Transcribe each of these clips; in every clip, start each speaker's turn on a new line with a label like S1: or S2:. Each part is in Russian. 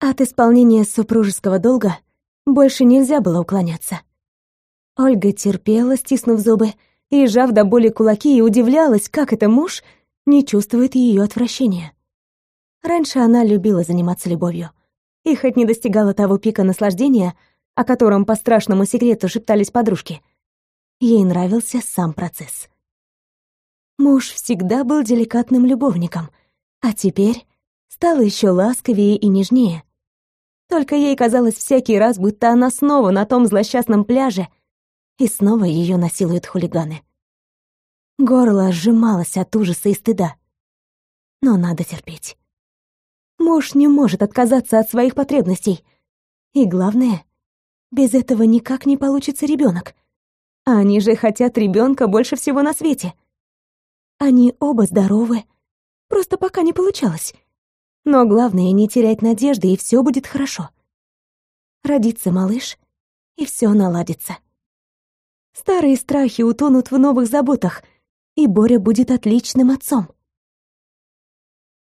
S1: От исполнения супружеского долга больше нельзя было уклоняться. Ольга терпела, стиснув зубы, и, сжав до боли кулаки, и удивлялась, как это муж не чувствует ее отвращения. Раньше она любила заниматься любовью. И хоть не достигала того пика наслаждения, о котором по страшному секрету шептались подружки, ей нравился сам процесс. Муж всегда был деликатным любовником, а теперь стал еще ласковее и нежнее. Только ей казалось всякий раз, будто она снова на том злосчастном пляже, и снова ее насилуют хулиганы. Горло сжималось от ужаса и стыда. Но надо терпеть. Муж не может отказаться от своих потребностей. И главное, без этого никак не получится ребенок. Они же хотят ребенка больше всего на свете. Они оба здоровы, просто пока не получалось. Но главное не терять надежды, и все будет хорошо. Родится малыш, и все наладится. Старые страхи утонут в новых заботах, и Боря будет отличным отцом.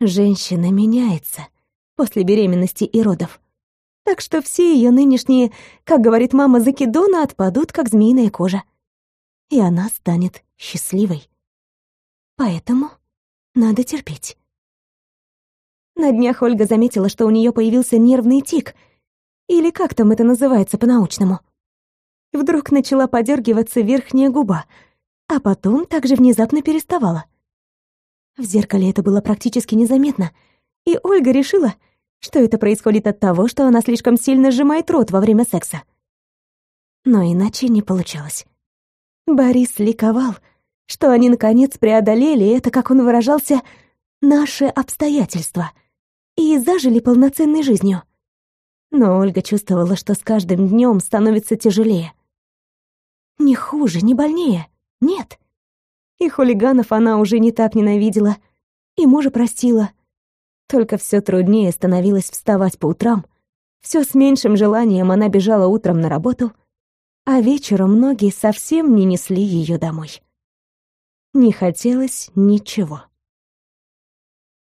S1: Женщина меняется после беременности и родов. Так что все ее нынешние, как говорит мама Закидона, отпадут, как змеиная кожа. И она станет счастливой. Поэтому надо терпеть. На днях Ольга заметила, что у нее появился нервный тик, или как там это называется по-научному. Вдруг начала подергиваться верхняя губа, а потом также внезапно переставала. В зеркале это было практически незаметно, и Ольга решила, что это происходит от того, что она слишком сильно сжимает рот во время секса. Но иначе не получалось. Борис ликовал, что они наконец преодолели это, как он выражался, наши обстоятельства и зажили полноценной жизнью. Но Ольга чувствовала, что с каждым днем становится тяжелее. Не хуже, не больнее, нет. И хулиганов она уже не так ненавидела, и мужа простила. Только все труднее становилось вставать по утрам. Все с меньшим желанием она бежала утром на работу, а вечером ноги совсем не несли ее домой. Не хотелось ничего.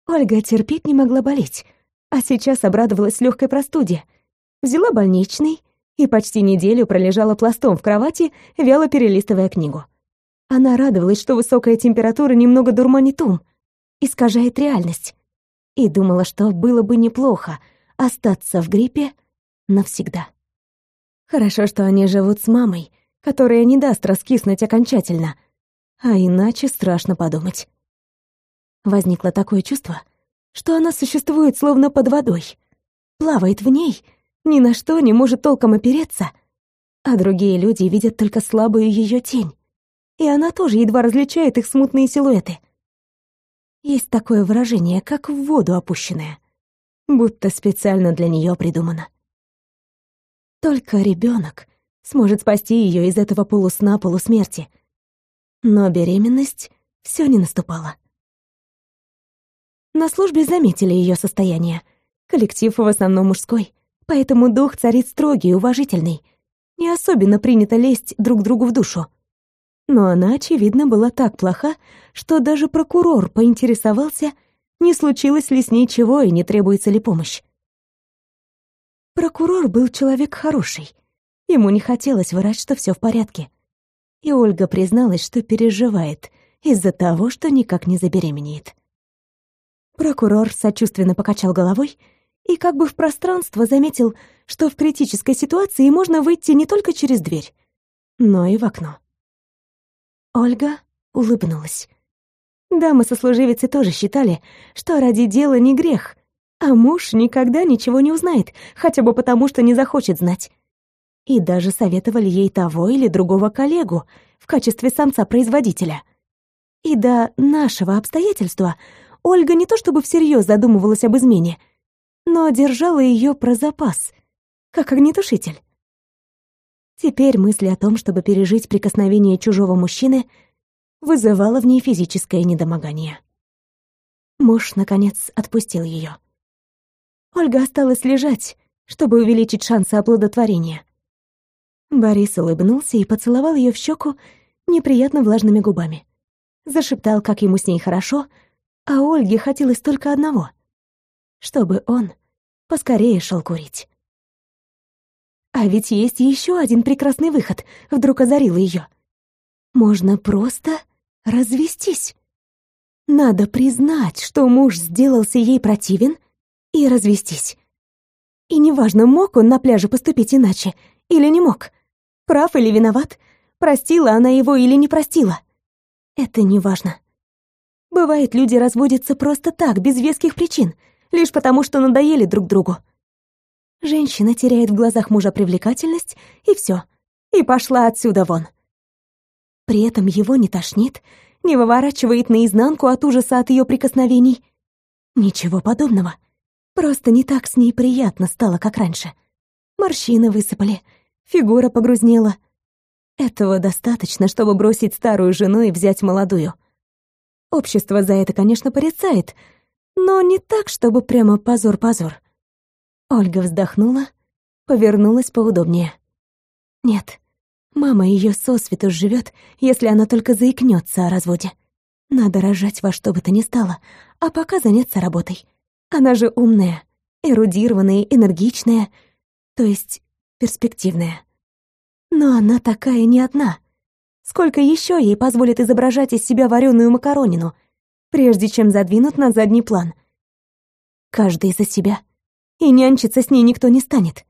S1: Ольга терпеть не могла болеть, а сейчас обрадовалась легкой простуде. Взяла больничный и почти неделю пролежала пластом в кровати, вяло перелистывая книгу. Она радовалась, что высокая температура немного дурманит ум, искажает реальность, и думала, что было бы неплохо остаться в гриппе навсегда. Хорошо, что они живут с мамой, которая не даст раскиснуть окончательно, а иначе страшно подумать. Возникло такое чувство, что она существует словно под водой, плавает в ней, ни на что не может толком опереться, а другие люди видят только слабую ее тень и она тоже едва различает их смутные силуэты. Есть такое выражение, как в воду опущенное, будто специально для нее придумано. Только ребенок сможет спасти ее из этого полусна полусмерти. Но беременность все не наступала. На службе заметили ее состояние. Коллектив в основном мужской, поэтому дух царит строгий, уважительный. Не особенно принято лезть друг другу в душу но она, очевидно, была так плоха, что даже прокурор поинтересовался, не случилось ли с ней чего и не требуется ли помощь. Прокурор был человек хороший. Ему не хотелось врать, что все в порядке. И Ольга призналась, что переживает из-за того, что никак не забеременеет. Прокурор сочувственно покачал головой и как бы в пространство заметил, что в критической ситуации можно выйти не только через дверь, но и в окно. Ольга улыбнулась. Дамы-сослуживицы тоже считали, что ради дела не грех, а муж никогда ничего не узнает, хотя бы потому, что не захочет знать. И даже советовали ей того или другого коллегу в качестве самца-производителя. И до нашего обстоятельства Ольга не то чтобы всерьез задумывалась об измене, но держала ее про запас, как огнетушитель. Теперь мысли о том, чтобы пережить прикосновение чужого мужчины, вызывало в ней физическое недомогание. Муж, наконец, отпустил ее. Ольга осталась лежать, чтобы увеличить шансы оплодотворения. Борис улыбнулся и поцеловал ее в щеку неприятно влажными губами. Зашептал, как ему с ней хорошо, а Ольге хотелось только одного — чтобы он поскорее шел курить. А ведь есть еще один прекрасный выход, вдруг озарил ее. Можно просто развестись. Надо признать, что муж сделался ей противен, и развестись. И неважно, мог он на пляже поступить иначе или не мог. Прав или виноват, простила она его или не простила. Это неважно. Бывает, люди разводятся просто так, без веских причин, лишь потому, что надоели друг другу. Женщина теряет в глазах мужа привлекательность, и все, и пошла отсюда вон. При этом его не тошнит, не выворачивает наизнанку от ужаса от ее прикосновений. Ничего подобного. Просто не так с ней приятно стало, как раньше. Морщины высыпали, фигура погрузнела. Этого достаточно, чтобы бросить старую жену и взять молодую. Общество за это, конечно, порицает, но не так, чтобы прямо позор-позор. Ольга вздохнула, повернулась поудобнее. Нет, мама ее сосвету живет, если она только заикнется о разводе. Надо рожать во что бы то ни стало, а пока заняться работой. Она же умная, эрудированная, энергичная, то есть перспективная. Но она такая не одна. Сколько еще ей позволит изображать из себя вареную макаронину, прежде чем задвинут на задний план? Каждый за себя. И нянчиться с ней никто не станет.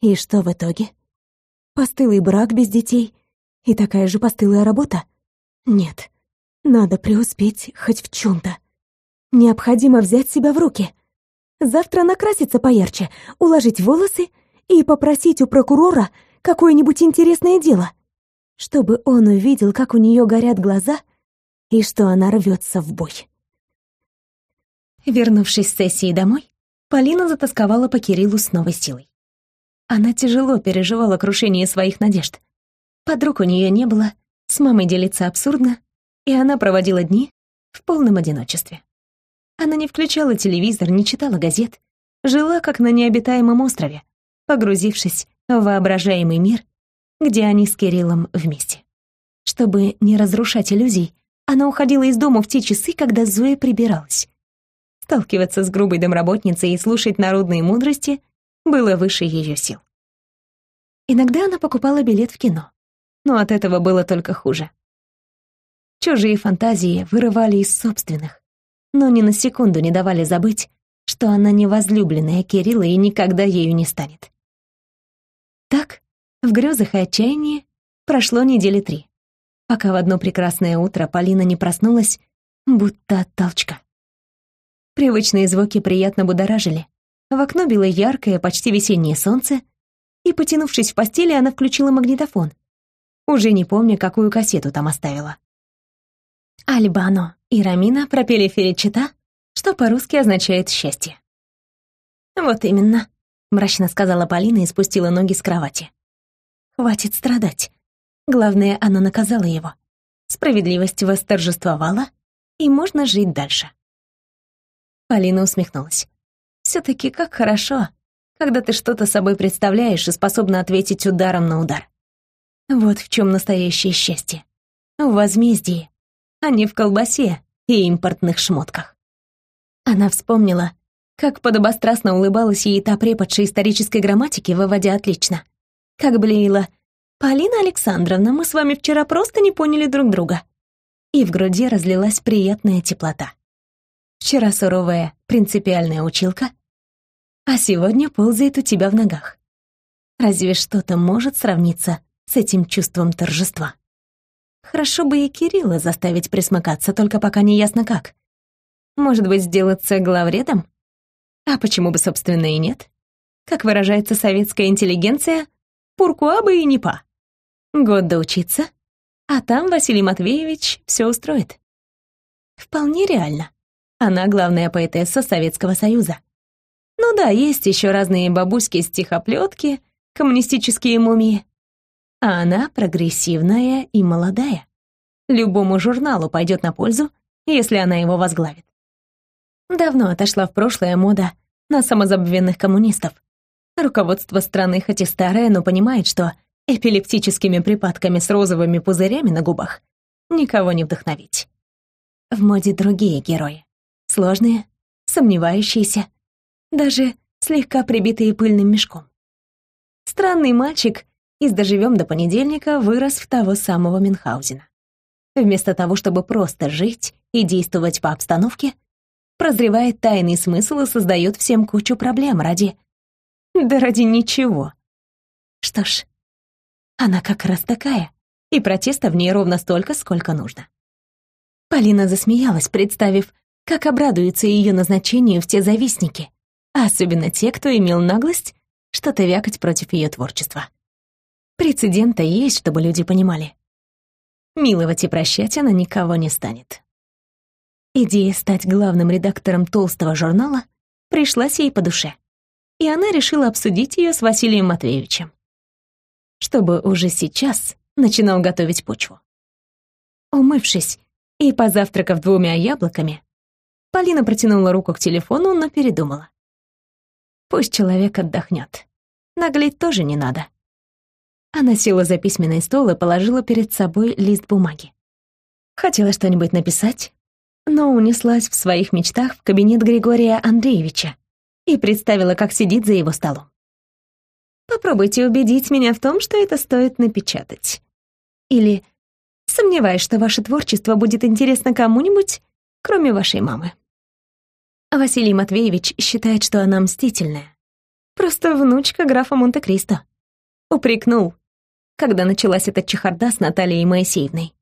S1: И что в итоге? Постылый брак без детей и такая же постылая работа? Нет, надо преуспеть хоть в чем то Необходимо взять себя в руки. Завтра накраситься поярче, уложить волосы и попросить у прокурора какое-нибудь интересное дело, чтобы он увидел, как у нее горят глаза и что она рвется в бой. Вернувшись с сессии домой, Полина затасковала по Кириллу с новой силой. Она тяжело переживала крушение своих надежд. Подруг у нее не было, с мамой делиться абсурдно, и она проводила дни в полном одиночестве. Она не включала телевизор, не читала газет, жила как на необитаемом острове, погрузившись в воображаемый мир, где они с Кириллом вместе. Чтобы не разрушать иллюзий, она уходила из дома в те часы, когда Зоя прибиралась. Сталкиваться с грубой домработницей и слушать народные мудрости было выше ее сил. Иногда она покупала билет в кино, но от этого было только хуже. Чужие фантазии вырывали из собственных, но ни на секунду не давали забыть, что она не возлюбленная Кирилла и никогда ею не станет. Так, в грезах и отчаянии прошло недели три, пока в одно прекрасное утро Полина не проснулась, будто от толчка. Привычные звуки приятно будоражили. В окно било яркое, почти весеннее солнце, и, потянувшись в постели, она включила магнитофон, уже не помня, какую кассету там оставила. Альбано и Рамина пропели Феричита, что по-русски означает «счастье». «Вот именно», — мрачно сказала Полина и спустила ноги с кровати. «Хватит страдать. Главное, она наказала его. Справедливость восторжествовала, и можно жить дальше». Полина усмехнулась. все таки как хорошо, когда ты что-то собой представляешь и способна ответить ударом на удар. Вот в чем настоящее счастье. В возмездии, а не в колбасе и импортных шмотках. Она вспомнила, как подобострастно улыбалась ей та преподша исторической грамматики, выводя отлично. Как блеяла «Полина Александровна, мы с вами вчера просто не поняли друг друга». И в груди разлилась приятная теплота. Вчера суровая, принципиальная училка, а сегодня ползает у тебя в ногах. Разве что-то может сравниться с этим чувством торжества? Хорошо бы и Кирилла заставить присмыкаться, только пока не ясно как. Может быть, сделаться главредом? А почему бы, собственно, и нет? Как выражается советская интеллигенция, пуркуа бы и не па. Год доучиться, а там Василий Матвеевич все устроит. Вполне реально. Она главная поэтесса Советского Союза. Ну да, есть еще разные бабуськи-стихоплетки, коммунистические мумии а она прогрессивная и молодая. Любому журналу пойдет на пользу, если она его возглавит. Давно отошла в прошлое мода на самозабвенных коммунистов. Руководство страны хоть и старое, но понимает, что эпилептическими припадками с розовыми пузырями на губах никого не вдохновить. В моде другие герои. Сложные, сомневающиеся, даже слегка прибитые пыльным мешком. Странный мальчик из «Доживем до понедельника» вырос в того самого Мюнхгаузена. Вместо того, чтобы просто жить и действовать по обстановке, прозревает тайный смысл и создает всем кучу проблем ради... Да ради ничего. Что ж, она как раз такая, и протеста в ней ровно столько, сколько нужно. Полина засмеялась, представив, как обрадуются ее назначению в те завистники, а особенно те, кто имел наглость что-то вякать против ее творчества. Прецедента есть, чтобы люди понимали. Миловать и прощать она никого не станет. Идея стать главным редактором толстого журнала пришлась ей по душе, и она решила обсудить ее с Василием Матвеевичем, чтобы уже сейчас начинал готовить почву. Умывшись и позавтракав двумя яблоками, Полина протянула руку к телефону, но передумала. Пусть человек отдохнет. Наглеть тоже не надо. Она села за письменный стол и положила перед собой лист бумаги. Хотела что-нибудь написать, но унеслась в своих мечтах в кабинет Григория Андреевича и представила, как сидит за его столом. Попробуйте убедить меня в том, что это стоит напечатать. Или сомневаюсь, что ваше творчество будет интересно кому-нибудь, кроме вашей мамы. Василий Матвеевич считает, что она мстительная. Просто внучка графа Монте-Кристо. Упрекнул, когда началась эта чехарда с Натальей Моисеевной.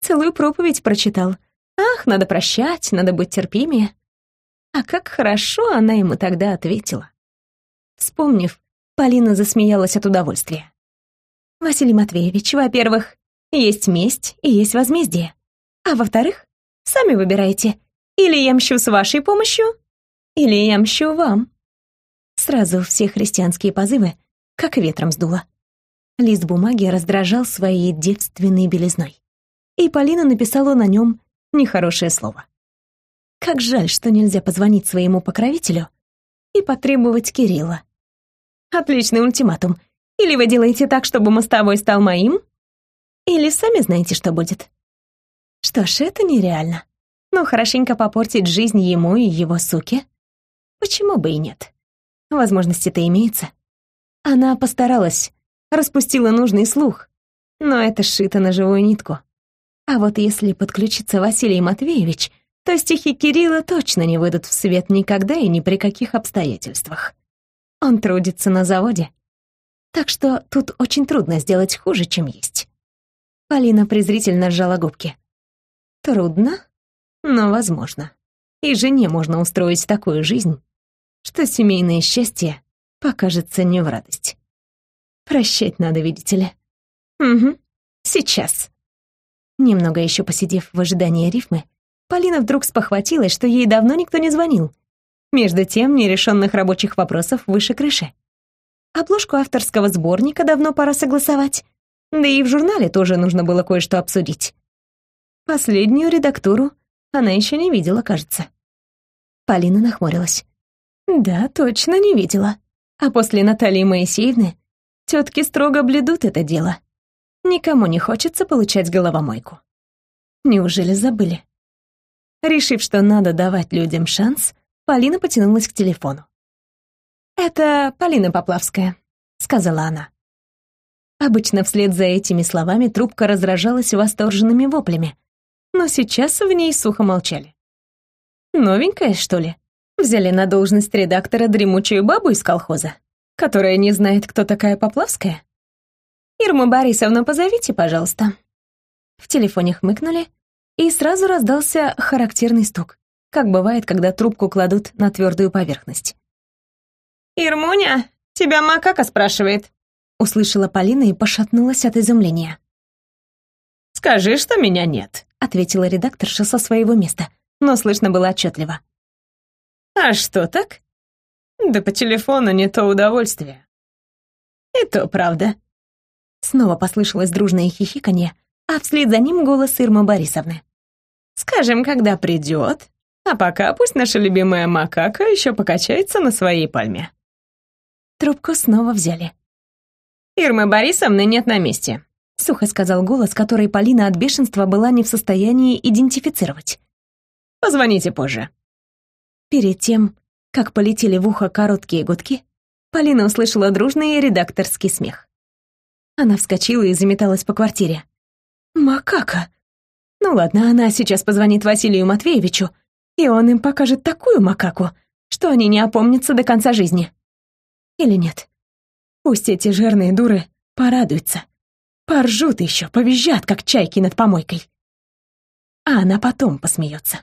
S1: Целую проповедь прочитал. Ах, надо прощать, надо быть терпимее. А как хорошо она ему тогда ответила. Вспомнив, Полина засмеялась от удовольствия. «Василий Матвеевич, во-первых, есть месть и есть возмездие. А во-вторых, сами выбирайте, или я мщу с вашей помощью, или я мщу вам». Сразу все христианские позывы как ветром сдуло. Лист бумаги раздражал своей девственной белизной. И Полина написала на нем нехорошее слово. Как жаль, что нельзя позвонить своему покровителю и потребовать Кирилла. Отличный ультиматум. Или вы делаете так, чтобы мостовой стал моим, или сами знаете, что будет. Что ж, это нереально. Но хорошенько попортить жизнь ему и его суке? Почему бы и нет? Возможности-то имеются. Она постаралась, распустила нужный слух, но это сшито на живую нитку. А вот если подключится Василий Матвеевич, то стихи Кирилла точно не выйдут в свет никогда и ни при каких обстоятельствах. Он трудится на заводе. Так что тут очень трудно сделать хуже, чем есть. Полина презрительно сжала губки. Трудно, но возможно. И жене можно устроить такую жизнь, что семейное счастье покажется не в радость. Прощать надо, видите ли. Угу, сейчас. Немного еще посидев в ожидании рифмы, Полина вдруг спохватилась, что ей давно никто не звонил. Между тем, нерешенных рабочих вопросов выше крыши. Обложку авторского сборника давно пора согласовать, да и в журнале тоже нужно было кое-что обсудить. Последнюю редактуру она еще не видела, кажется. Полина нахмурилась. Да, точно не видела. А после Натальи Моисеевны тетки строго бледут это дело. Никому не хочется получать головомойку. Неужели забыли? Решив, что надо давать людям шанс, Полина потянулась к телефону. «Это Полина Поплавская», — сказала она. Обычно вслед за этими словами трубка разражалась восторженными воплями, но сейчас в ней сухо молчали. «Новенькая, что ли?» Взяли на должность редактора дремучую бабу из колхоза, которая не знает, кто такая Поплавская? Ирма Борисовна, позовите, пожалуйста. В телефоне хмыкнули, и сразу раздался характерный стук, как бывает, когда трубку кладут на твердую поверхность. «Ирмуня, тебя макака спрашивает», — услышала Полина и пошатнулась от изумления. «Скажи, что меня нет», — ответила редакторша со своего места, но слышно было отчетливо. А что так? Да по телефону не то удовольствие. И то правда. Снова послышалось дружное хихиканье, а вслед за ним голос Ирмы Борисовны. Скажем, когда придет, а пока пусть наша любимая макака еще покачается на своей пальме. Трубку снова взяли. «Ирмы Борисовны нет на месте», — сухо сказал голос, который Полина от бешенства была не в состоянии идентифицировать. «Позвоните позже». Перед тем, как полетели в ухо короткие гудки, Полина услышала дружный редакторский смех. Она вскочила и заметалась по квартире. «Макака!» Ну ладно, она сейчас позвонит Василию Матвеевичу, и он им покажет такую макаку, что они не опомнятся до конца жизни. Или нет? Пусть эти жирные дуры порадуются. Поржут еще, повизжат, как чайки над помойкой. А она потом посмеется.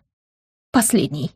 S1: Последний.